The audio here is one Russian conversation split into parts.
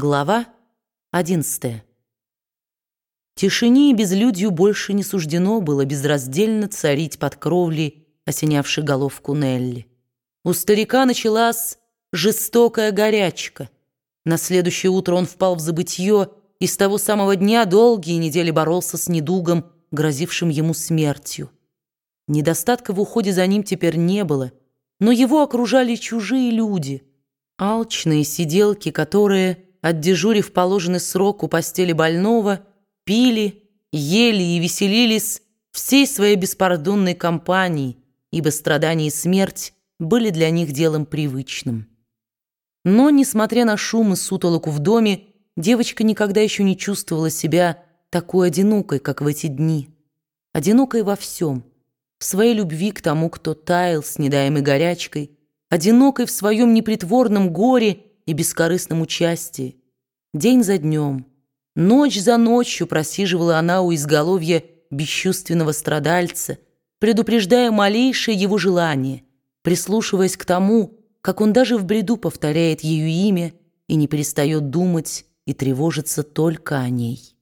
Глава одиннадцатая. Тишине и безлюдью больше не суждено было безраздельно царить под кровлей, осенявшей головку Нелли. У старика началась жестокая горячка. На следующее утро он впал в забытье и с того самого дня долгие недели боролся с недугом, грозившим ему смертью. Недостатка в уходе за ним теперь не было, но его окружали чужие люди, алчные сиделки, которые отдежурив положенный срок у постели больного, пили, ели и веселились всей своей беспардонной компанией, ибо страдания и смерть были для них делом привычным. Но, несмотря на шум и сутолоку в доме, девочка никогда еще не чувствовала себя такой одинокой, как в эти дни. Одинокой во всем. В своей любви к тому, кто таял с недаемой горячкой, одинокой в своем непритворном горе и бескорыстном участии. День за днем, ночь за ночью просиживала она у изголовья бесчувственного страдальца, предупреждая малейшее его желание, прислушиваясь к тому, как он даже в бреду повторяет ее имя и не перестает думать и тревожиться только о ней.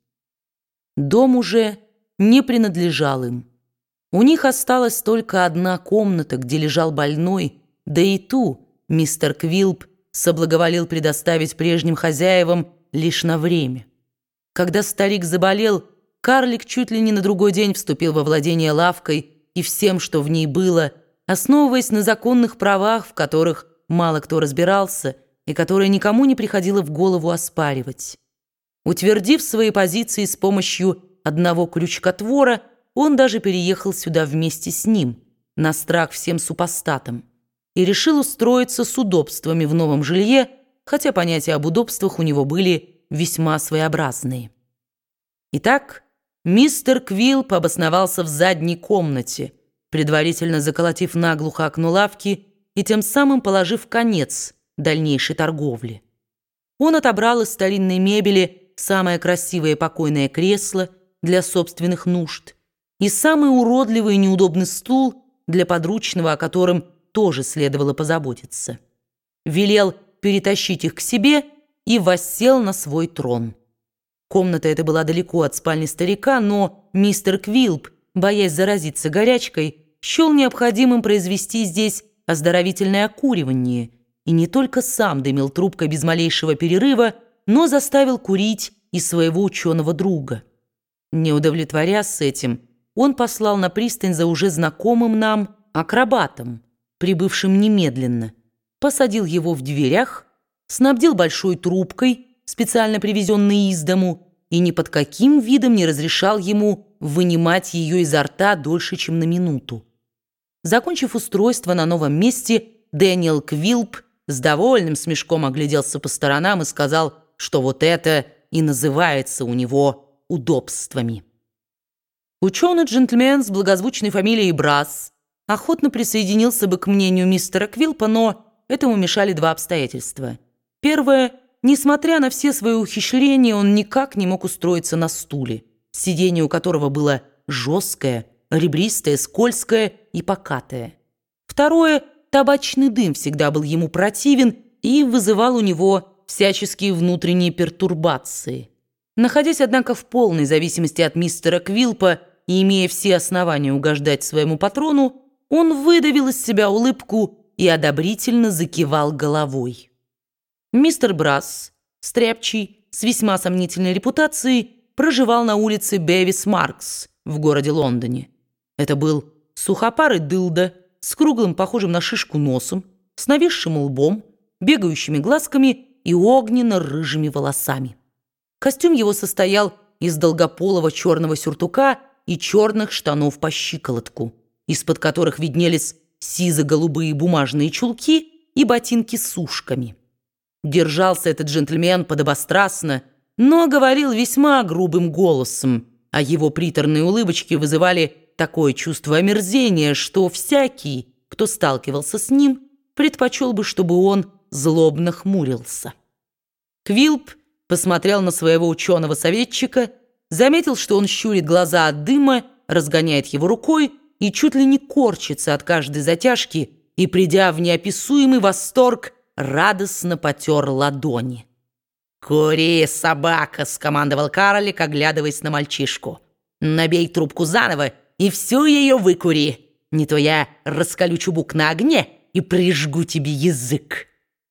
Дом уже не принадлежал им. У них осталась только одна комната, где лежал больной, да и ту мистер Квилп соблаговолил предоставить прежним хозяевам лишь на время. Когда старик заболел, карлик чуть ли не на другой день вступил во владение лавкой и всем, что в ней было, основываясь на законных правах, в которых мало кто разбирался и которые никому не приходило в голову оспаривать. Утвердив свои позиции с помощью одного крючкотвора, он даже переехал сюда вместе с ним, на страх всем супостатам и решил устроиться с удобствами в новом жилье, хотя понятия об удобствах у него были весьма своеобразные. Итак, мистер Квилп обосновался в задней комнате, предварительно заколотив наглухо окно лавки и тем самым положив конец дальнейшей торговле. Он отобрал из старинной мебели самое красивое покойное кресло для собственных нужд и самый уродливый и неудобный стул для подручного, о котором тоже следовало позаботиться. Велел перетащить их к себе и воссел на свой трон. Комната эта была далеко от спальни старика, но мистер Квилп, боясь заразиться горячкой, счел необходимым произвести здесь оздоровительное окуривание и не только сам дымил трубкой без малейшего перерыва, но заставил курить и своего ученого друга. Не удовлетворясь этим, он послал на пристань за уже знакомым нам акробатом, прибывшим немедленно, посадил его в дверях, снабдил большой трубкой, специально привезенной из дому, и ни под каким видом не разрешал ему вынимать ее изо рта дольше, чем на минуту. Закончив устройство на новом месте, Дэниел Квилп с довольным смешком огляделся по сторонам и сказал, что вот это и называется у него удобствами. Ученый джентльмен с благозвучной фамилией Брас охотно присоединился бы к мнению мистера Квилпа, но этому мешали два обстоятельства. Первое, несмотря на все свои ухищрения, он никак не мог устроиться на стуле, сиденье у которого было жесткое, ребристое, скользкое и покатое. Второе, табачный дым всегда был ему противен и вызывал у него всяческие внутренние пертурбации. Находясь, однако, в полной зависимости от мистера Квилпа и имея все основания угождать своему патрону, он выдавил из себя улыбку и одобрительно закивал головой. Мистер Брас, стряпчий, с весьма сомнительной репутацией, проживал на улице Бевис Маркс в городе Лондоне. Это был сухопарый дылда с круглым, похожим на шишку носом, с нависшим лбом, бегающими глазками и огненно-рыжими волосами. Костюм его состоял из долгополого черного сюртука и черных штанов по щиколотку из-под которых виднелись сизо-голубые бумажные чулки и ботинки с ушками. Держался этот джентльмен подобострастно, но говорил весьма грубым голосом, а его приторные улыбочки вызывали такое чувство омерзения, что всякий, кто сталкивался с ним, предпочел бы, чтобы он злобно хмурился. Квилп посмотрел на своего ученого-советчика, заметил, что он щурит глаза от дыма, разгоняет его рукой, и чуть ли не корчится от каждой затяжки и, придя в неописуемый восторг, радостно потер ладони. «Кури, собака!» — скомандовал карлик, оглядываясь на мальчишку. «Набей трубку заново и всю ее выкури. Не то я раскалю чубук на огне и прижгу тебе язык».